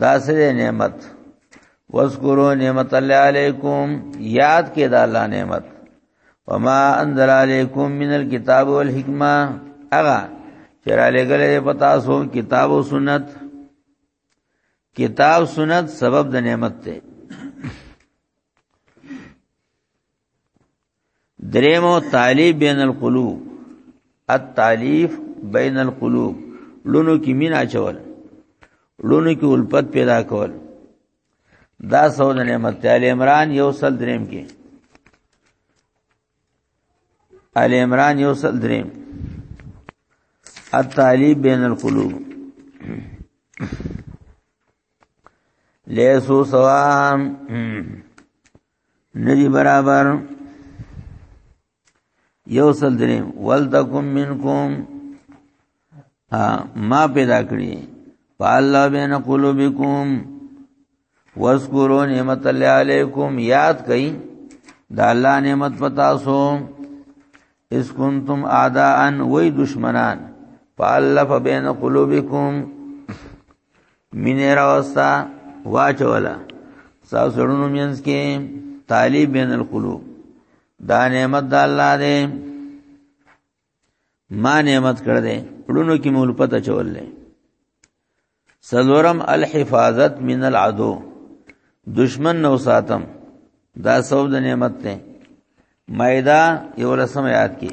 دا سره نعمت واذکروا نعمت الله علیکم یاد کې دا الله نعمت وما انزل علیکم من الكتاب والحکمه اغا چرا لګلې پتا سو کتاب او سنت کتاب سنت سبب د نعمت ته دریمو طالب بین القلوب التالیف بین القلوب لونو کې مینا چول لونو کې الفت پیدا کول دا سو د نعمت ال عمران یو سل دریم کې ال عمران یو سل دریم التالیب بین القلوب لیسو سوام ندی برابر یو سل درې ولتکم منکم ها ما پیدا کړی فالله بین قلوبکم واذکروا نعمت الله علیکم یاد کئ دا الله نعمت پتا سو اس کنتم اعداء وی دشمنان فالله بین قلوبکم مینه راوستا واچولا ساسړونو مینس کې طالب بین القلوب دا نعمت د الله دی ما نعمت کړ دې پړونو کې مول پته چولې سلورم الحفاظت من العدو دشمن نو ساتم دا سود نعمت ته مائده یو لسم یاد کی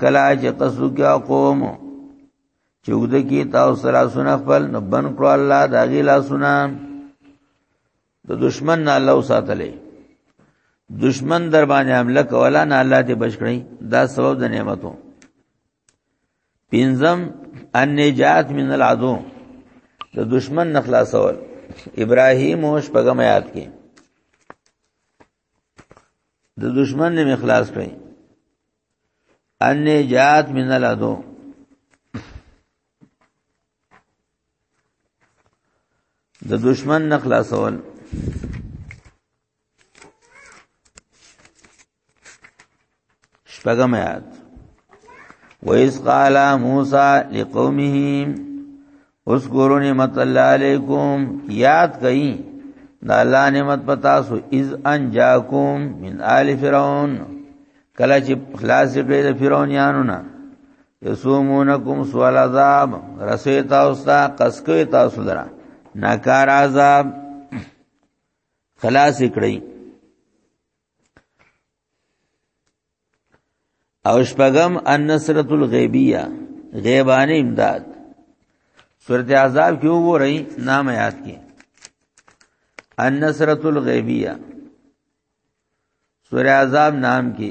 کلا چې قصو کې قوم چې ود کې تاسو سره سن خپل نو بن کړو الله دا غي لا سنا د دشمن نه الله ساتلې دشمن در باندې حمله کولا نه الله دې بچ کړی دا سبب د نعمتو پینزم ان نجات من العدو د دشمن نخلاصول ابراهیم او شپږم آیات کې د دشمن نه مخلاص کړي ان نجات من الادو د دشمن نه خلاصول شپږم آیات وَإِذْ قَالَ مُوسَى لِقَوْمِهِ اذكروا نعمت الله علیکم یاد کئ دا الله نعمت پتا سو اذ ان جاکم من آل فرعون کله چې خلاص کړي د فرعون یانو نه یسومونکم سوال عذاب رسې تاسو ته قسکې تاسو درا ناکار عذاب خلاص کړي او شپغم النصرۃ الغیبیہ غیبانی امداد سورت عذاب کیوں وہ رہی نام یاد کی النصرۃ الغیبیہ سورہ عذاب نام کی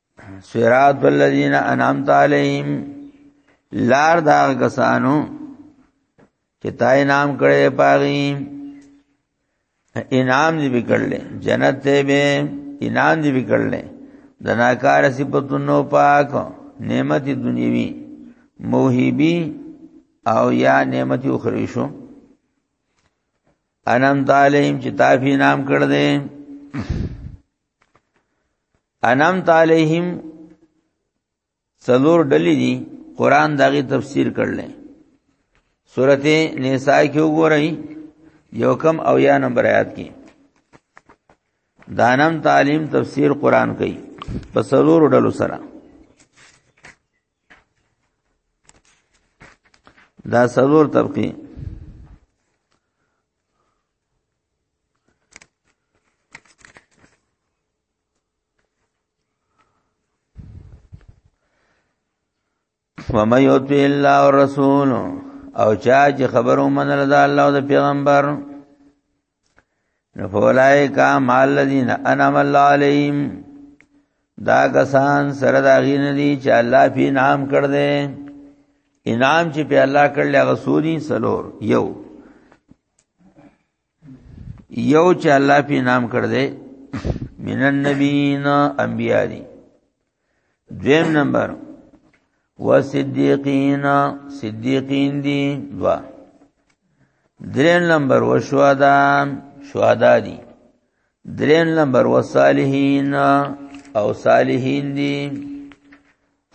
صراط الذين انعمت عليهم لار دا کسانو چې تا انعام کړې پاغي انعام دې وکړلې جنت ته به انعام دې وکړلې د ناکار صفاتونو پاک نعمت دنیوي موهبي او یا نعمت اخروی شو انم تعلیم چې تافی نام کړ دې انام تعالیهم سلور ډلې دي قران دغه تفسیر کړل سورته نساء کې وګورئ یو کم او یا نمبر آیات کې دانم تعلیم تفسیر قران کوي په سلور ډلو سره دا سلور طبقه ومن يطع الله والرسول او چا چې خبرو منل د الله او د پیغمبر نو فولائک ما الذین انعم الله علیهم دا کسان سره دا غین دي چې الله په انعام کړ دې انعام چې په الله کړل هغه سوري سلور یو یو چې الله په نام کړ دې من النبیین انبیاء دي دویم نمبر و صدیقین صدیقین دي دوا دریم نمبر و شهدا شهدا دي دریم نمبر و صالحین او صالحین دي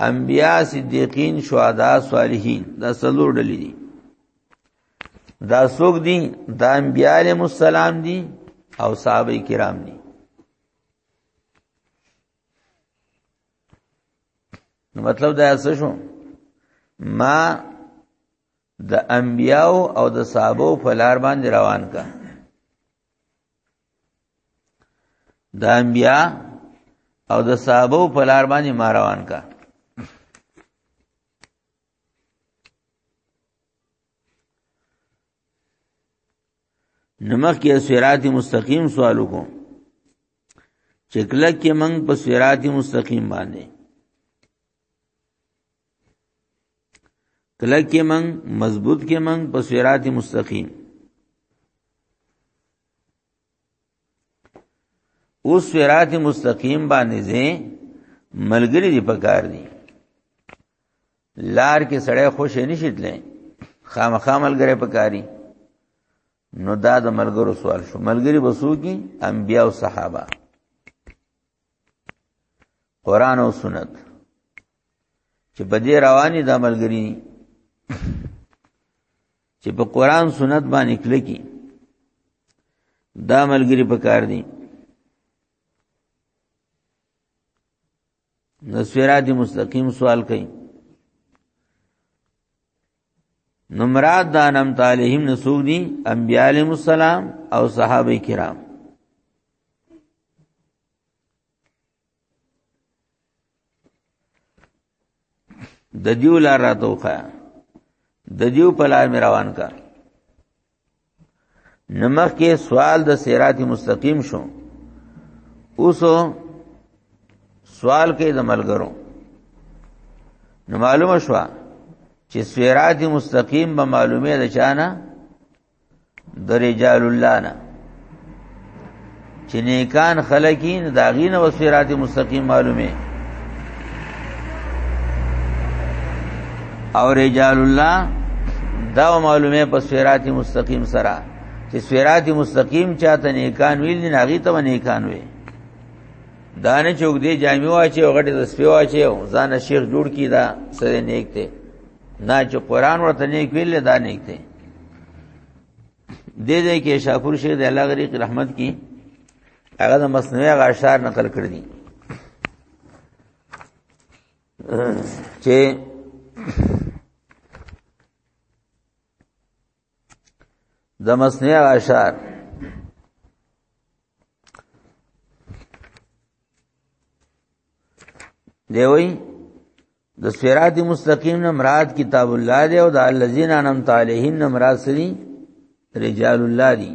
انبیاء صدیقین شهدا صالحین دا څلور ډلې دي دا څوک دي دا انبیاء علیهم السلام دي او صحابه کرام دي نو مطلب دا څه شو ما د انبیاو او د صحابه په لار باندې روان کا د انبیا او د صحابه په لار باندې ما روان کا نمخ کې صراط مستقیم سوال وکم چې کله کې موږ په صراط مستقیم باندې کله کې موږ مضبوط کې موږ په صراط مستقیم او صراط مستقیم باندې زه ملګری دی پکار دی لار کې سړی خوش نه شیدلې خامخا ملګری پکاري نو دا د ملګرو سوال شو ملګری بسو کی انبیا او صحابه قران او سنت چې په دې رواني د عملګری چې په قران سنت باندې کلکی دا عملګری په کار دي نو سورات مستقیم سوال کوي نو مراد دا نم تعالیهم نسوک دی انبیاء علیهم السلام او صحابه کرام د دیو لار راتوخه د دیو په لار روان کا نمخ کې سوال د صراط مستقیم شو اوس سوال کې د ملګرو نو معلومه شو چې صراط مستقیم به معلومه ده چانه د رجال الله نه چې نیکان خلقین دا غینه وسیرات مستقیم معلومه او رجال الله دا معلومه په سیرات مستقیم سره چې سیرات مستقیم چاته نیکان ویل نه هغه ته نیکان وی دانه چوک دی جامع واچي او غټه تسبیح واچي او ځان شیخ جوړ کی دا سره نیک ته نه چې قران ورته نیک ویل دا نیک ته دې دې کې شاپور شیخ د الله غریق رحمت کی هغه د مصنوعي غاشار نقل کړ دي چې د مصنوعي غاشار دی وی د صراط مستقیم نه مراد کتاب الله دی او د الذین انعمت علیهم نه مراد سری رجال الله دی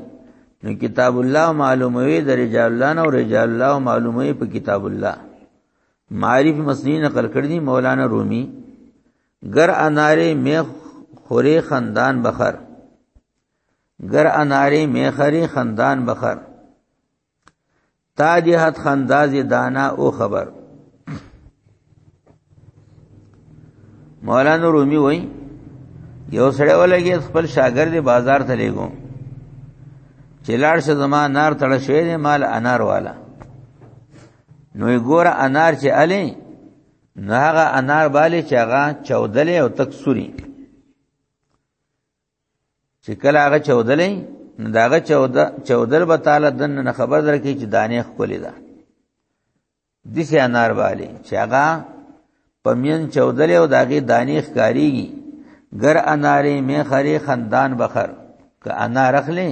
نو کتاب الله معلوموي د رجال الله نه او رجال الله معلوموي په کتاب الله معارف مسنی نقل کړی دی مولانا رومي گر اناره می خوري خندان بخر گر اناره می خري خندان بخر تا دې حد خنداز دانا او خبر مولانا رومي وای یو سړی ولګي خپل شاګرد بازار ته لګو چې لاړ شه زما نار تړ شوی دی مال انار والا نو ګور انار چې علي نو هغه انار بالی چې هغه چودلې او تک سوري چې کله هغه چودلې نو داغه چودا چودل به تعالی دن نه خبر درکې چې دانې خولې ده دسی انار بالی چې هغه پمین چودلې او داغه دانې ښکاریږي ګر انارې مې خري خندان بخر ک انار اخلي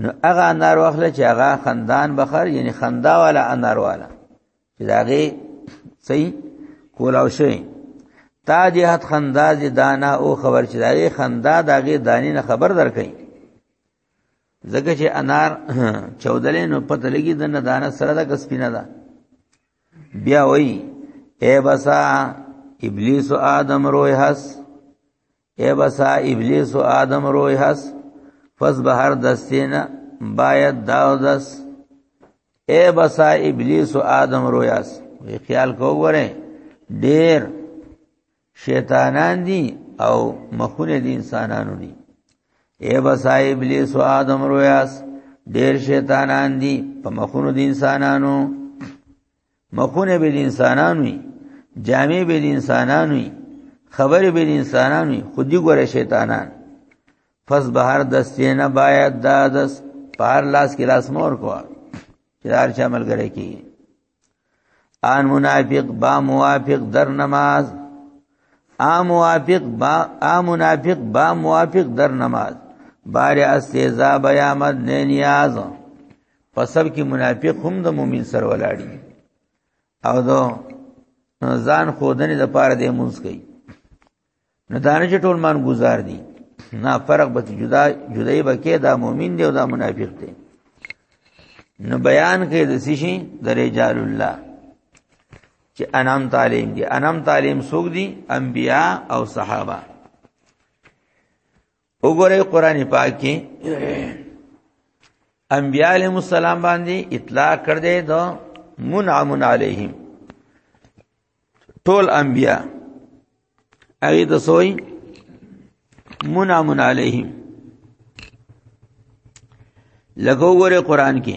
نو هغه انار واخله چې هغه خندان بخر یعنی خندا والا انار والا چې داغه صحیح کولاو شي تا جهت خندا دي دانا او خبر چې داغه خندا داغه دانی نه خبر درکې زکه چې انار چودلې نو پته لګي د نه دانه سره د کسپینه ده بیا وای اے بسا ابلیس او آدم روحس ای بسا ابلیس او آدم روی هس فز بهر دستینا باید داو دس ای بسا ابلیس او آدم روی هس وی خیال کو غره ډیر شیطانان دي او مخونه دي انسانانو دي ای بسا ابلیس او آدم روی هس ډیر شیطانان دي په مخونو دي انسانانو مخونه به د انسانانو وي جامې به د انسانانو وي خبرې به د انسانانو وي خو دی ګوره شیطانان پس بهر دستې نه باید دا دس پار لاس کې لاس مور کوه چې دار چا ملګری کی ان منافق با موافق در نماز ا موافق با ا منافق با موافق در نماز بار استیزا بیامد نه نیاز په سب کې منافق هم د مؤمن سره ولاړ دي او دا ځان خودنې د پاره د مونږ کوي نه دانه چې ټول مان گزار دي نه فرق به جدا جدای به کې دا مؤمن دی او دا منافق دی نو بیان کې د سشي د رجال الله چې انام تعلیم دي انام تعلیم سوق دي انبیا او صحابه وګورئ قران پاک کې انبیاء علیهم السلام باندې اطلاق کړ دې دو منعم علیهم ټول انبیاء هغه د سوی منعم علیهم لګو وره قران کې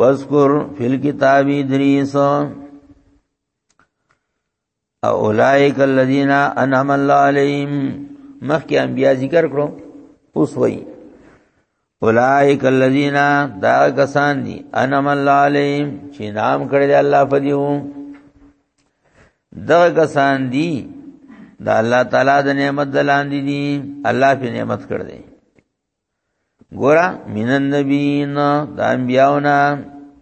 واذکر فی الكتاب ادریس اولائک الذین انعم الله علیهم مخکې انبیا ذکر کړو اوس وای اولائک الذین دا کسان دي انعم الله علیهم چې نام کړی دی الله په دیو دا کسان دي دا الله تعالی د نعمت دلاندې دي الله په نعمت کړ دی ګورا من النبیین د انبیاونا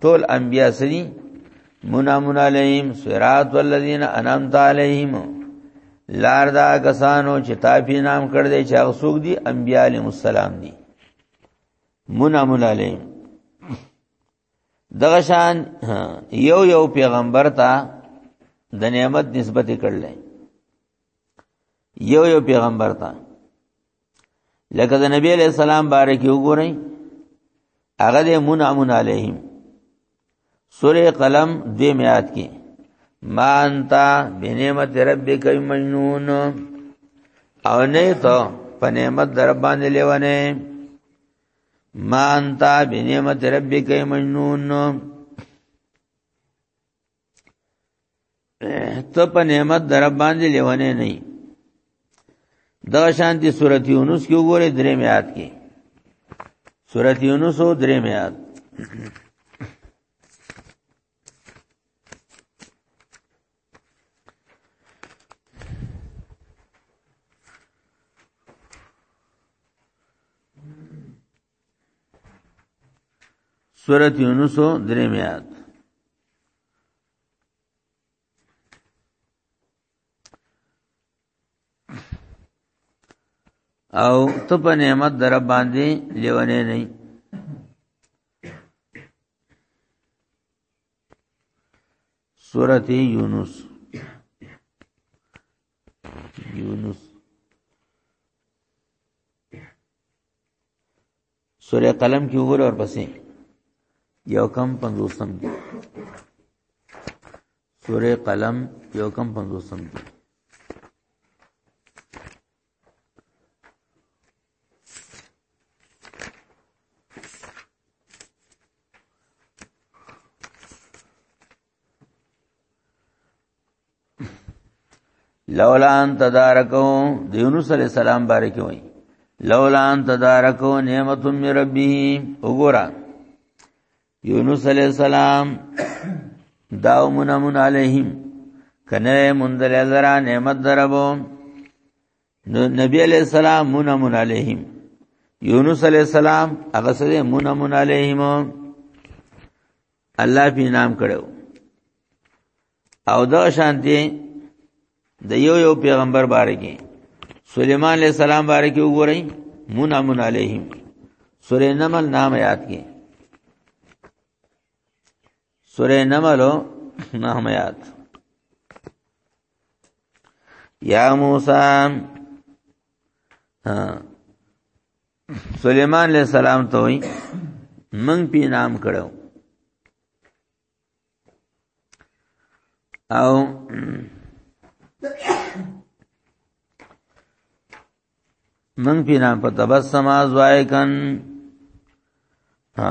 ټول انبیا سری منامن علیهم صراط والذین انعمت علیهم لار دا کسانو چې تا په نام کړ دې چې هغه څوک دي انبیا علیهم السلام دي منامن علیهم دغه شان یو یو پیغمبر ته د نعمت نسبت کړل یو یو پیغمبر ته لکه د نبی علیہ السلام باره کې وګورئ هغه د منعمن علیهم سوره قلم دې میات کې ما انت بنعمت ربک مجنون او نه ته په نعمت در باندې لیونه ما انت بنعمت ربک مجنون ته په نعمت در باندې لیونه نه دا شانتی سورۃ یونس کې وګوره درې میات کې سورۃ یونس او درې میات سورت یونس درې میات او ته په نعمت در باندې لیونه نه سورت یونس یونس سورې قلم کې وګوره ورپسې یو کم پنځوسم کې سورې قلم یو کم پنځوسم کې لولا ان تدارکو د یونس علی السلام بارک وای لولا ان تدارکو نعمت من ربه وګورا یونس علی السلام داو منمن علیهم کنه منذل ذرا نعمت دربو نبی علیہ السلام منمن علیهم یونس علیہ السلام هغه سره منمن علیهم الله په نام کړو او دا شان دي د یو یو پیغمبر باره کې سليمان عليه السلام باره کې وګورئ منامن علیهم سورې نمل نام یاد کې سورې نملو نام یاد یا موسی سليمان عليه السلام ته وي من په نام کړو او من په نام په تبسم ازوای کن ها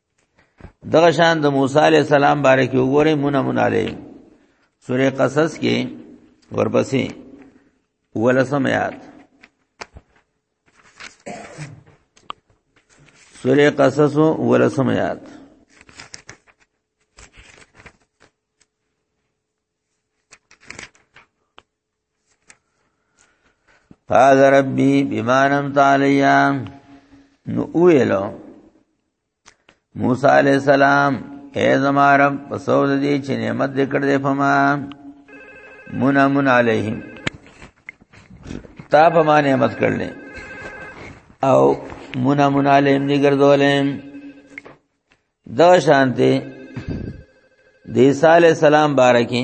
دغه شان د موسی علی السلام باره کې وګورئ مونږه مونږ علی سورې قصص کې ورپسې ولسم یاد سورې قصص ولسم یاد قال ربي بما نمت عليا نو ویلو موسی علی السلام اے زما رب پسو دې چې نعمت دې کړ دې فما منا من علیهم تا په ما نعمت کړل او منا من علیهم دې ګرځولم دا شانته د عیسی علی السلام بارکه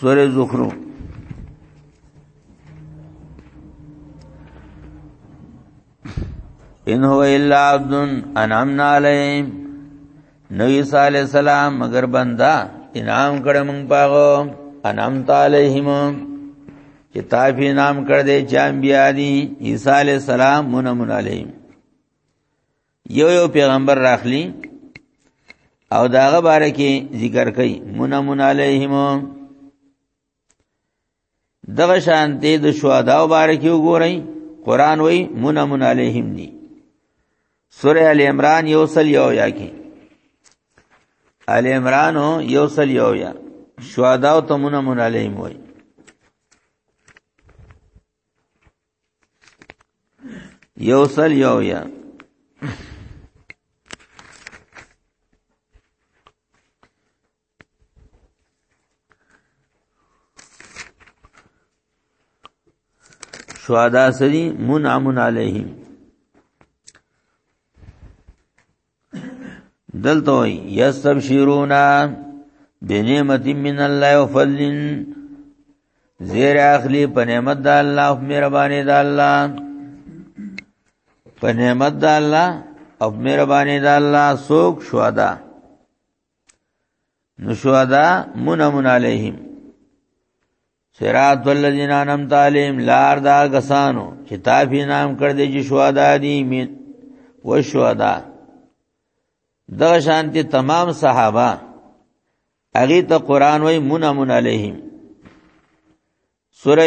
سوره زخرو ان هو الا عبد انعمنا علیه نبی صلی الله علیه وسلم مگر بندا انعام کړه مونږ پاغو انعام تعالیهم چې تافی نام کړ دې چې انبیا دي عیسی علی السلام منمن علیهم یو یو پیغمبر راخلی او داغه باره کې ذکر کوي منمن علیهم دغه شان ته د شهدا او باره کې وګورئ قران وای منمن علیهم دی سوره ال عمران یو سل یو یا کې ال عمران یو سل یو یا شهدا او تمنمن علیهم وای یو سل یو یا شهدا سری منعم علیهم دلته یستبشرون بنعمت من الله وفضل زیر اخلی په نعمت د الله او مهرباني د الله په نعمت د الله او مهرباني د الله سوک شوادا نو شوادا منمن علیهم صراط الذین انعمت علیهم لار دا غسانو چې تا په نام کړ دې چې شهدا دي مين و شهدا دا شانتي تمام صحابه اغه ته قران وای منمن علیهم سوره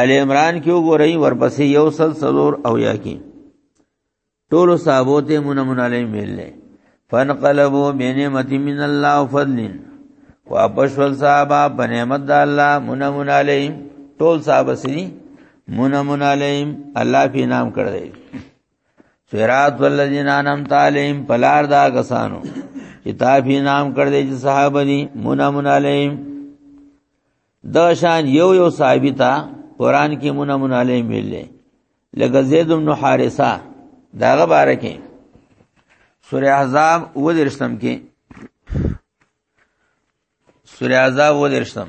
ال عمران کې وګورئ ورپسې یو سل سلور او یا کې ټول صحابو ته مون مون علی ویل فنقلبو بنعمت من الله فضل واپس ول صحابه بنعمت د الله مون مون علی ټول صحابه سي مون مون علی الله په نام کړ دی سرات والذین انعمت علیهم پلار دا کسانو کتاب یې نام کړ دې چې صحابه دي مون مون علیهم دا شان یو یو صحابي ته قران کې مونږه مونږه علی ملي لکه زید بن حارثه داغه باره کې سوره احزاب و درشتم کې سوره احزاب و درشتم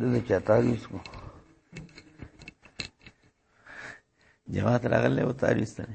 دغه چاته وسکو جماعت راغله و تعریف سره